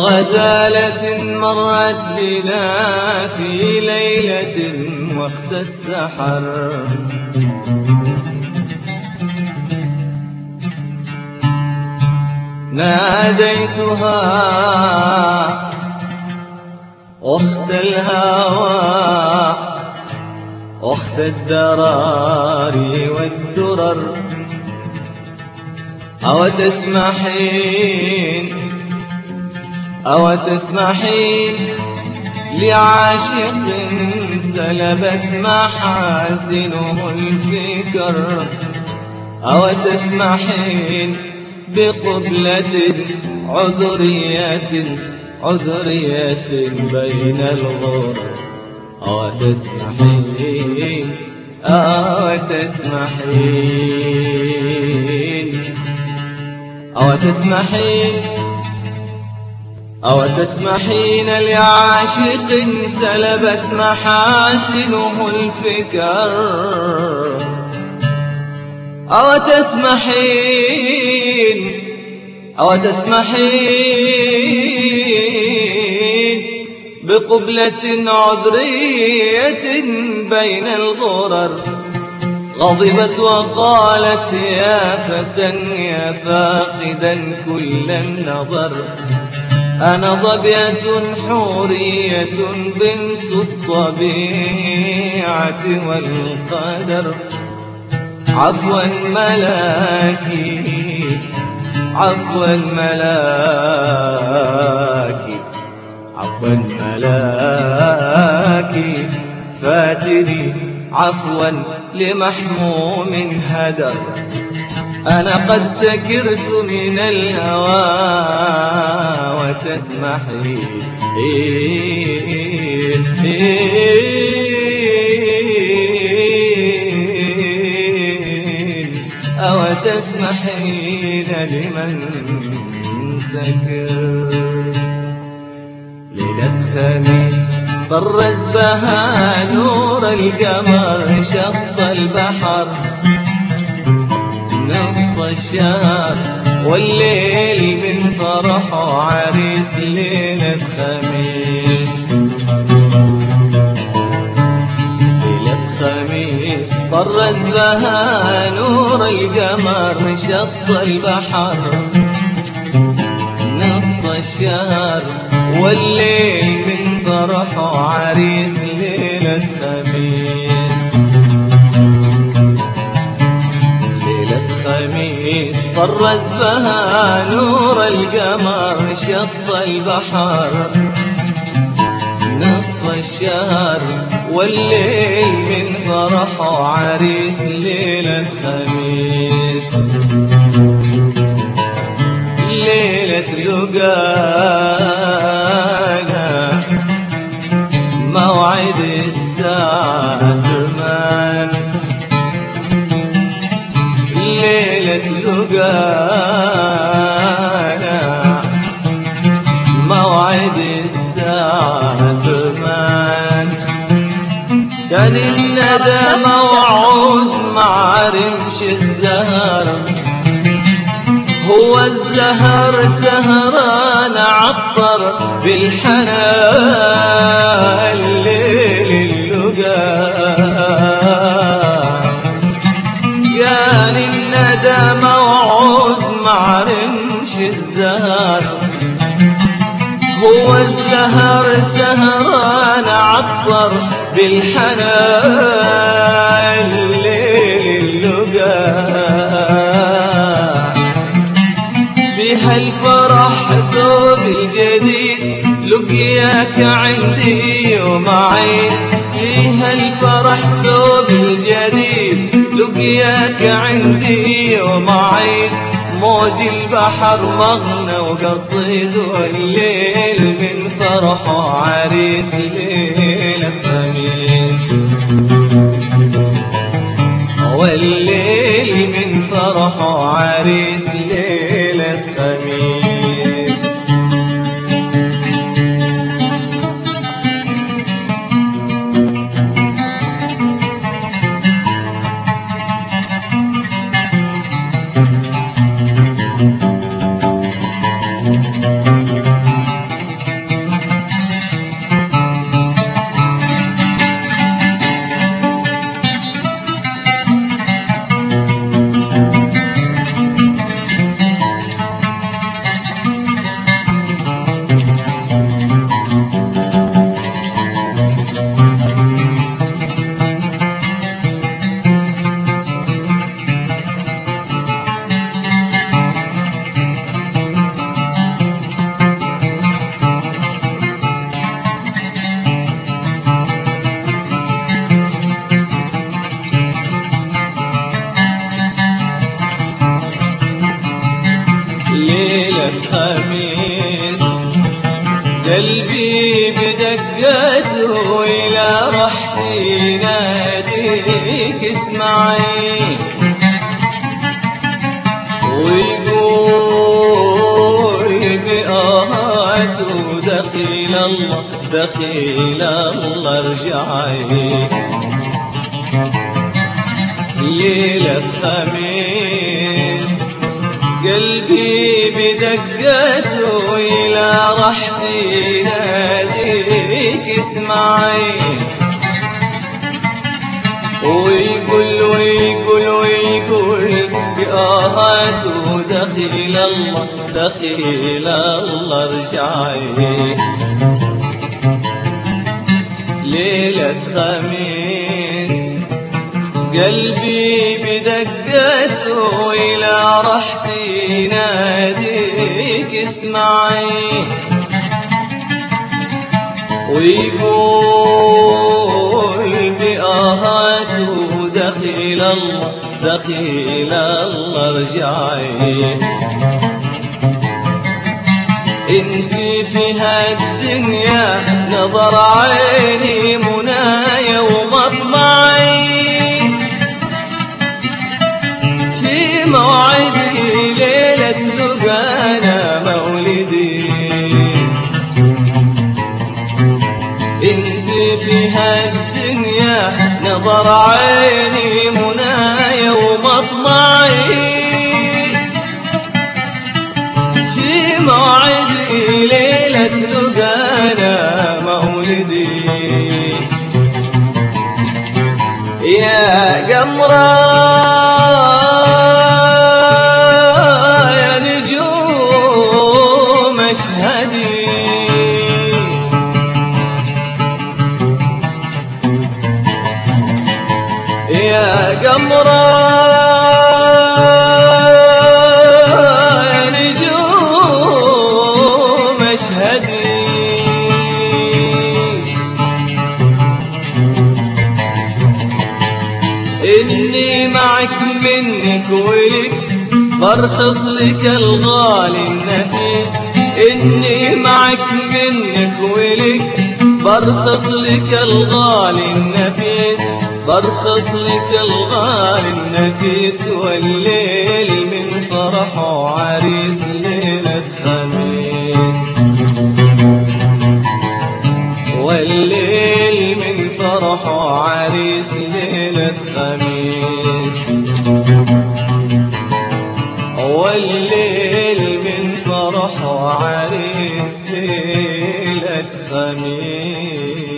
وغزالة مرت بنا في ليلة وقت السحر. ناديتها أخت الهوى أخت الدراري والدرر. أو تسمحين أو تسمحين لعاشق سلبت محاسنه الفكر أو تسمحين بقبلة عذرية عذرية بين الغر أو تسمحين أو تسمحين أو تسمحين أو تسمحين لعاشق سلبت محاسنه الفكر؟ أو تسمحين أو تسمحين بقبلة عذرية بين الغرر؟ غضبت وقالت يا فتى يا فاقدا كل النظر. أنا ظبية حورية بنت الطبيعة والقدر. عفوا ملاكي عفوا ملاكي عفوا ملاكي فاتني عفوا لمحموم هدر. أنا قد سكرت من الهوى وتسمحي. إيه أو تسمحين لمن سكر. ليلة خميس طرز بها نور القمر شط البحر. الشهر والليل من فرحه عريس ليلة خميس. ليلة خميس طرز بها نور القمر شط البحر. نصف الشهر والليل من فرحه عريس ليلة خميس. طرز بها نور القمر شط البحر. نصف الشهر والليل من فرحه عريس ليلة خميس ليلة لقانا لقانا موعد الساعة ثمان كان الندى موعود مع رمش الزهر. هو الزهر سهران عطر بالحنان الليل اللقاء. يا كان هو السهر سهران عطر بالحنان الليل اللقاء. بها الفرح ثوب الجديد لقياك عندي يوم عيد فيها الفرح ثوب الجديد لقياك عندي يوم عيد موج البحر مغنى وقصيد والليل من فرحه عريس ليلة خميس والليل من فرحه عريس قلبي بدقته إلى رحتي ناديك اسمعي. ويقول بآهاته دخيل الله دخيل الله ارجعي. ليلة خميس قلبي بدقته إلى رحتي ناديك اسمعي. ويقول ويقول ويقول بآهاته دخيل الله دخيل الله ارجعي. ليلة خميس قلبي بدقته إلى رحتي اسمعي. ويقول بآهاته دخيل الله دخيل الله ارجعي إنت في هالدنيا نظر عيني منايا ومطمعي. في موعدي في هالدنيا نظر عيني منايا ومطمعي في موعدي ليلة لقانا مولدي يا قمرة برخص لك الغالي النفيس إني معك منك ولك. برخص لك الغالي النفيس برخص لك الغالي النفيس. والليل من فرحه عريس ليلة خميس والليل من فرحه عريس ليلة خميس والليل من فرحه عريس ليلة خميس.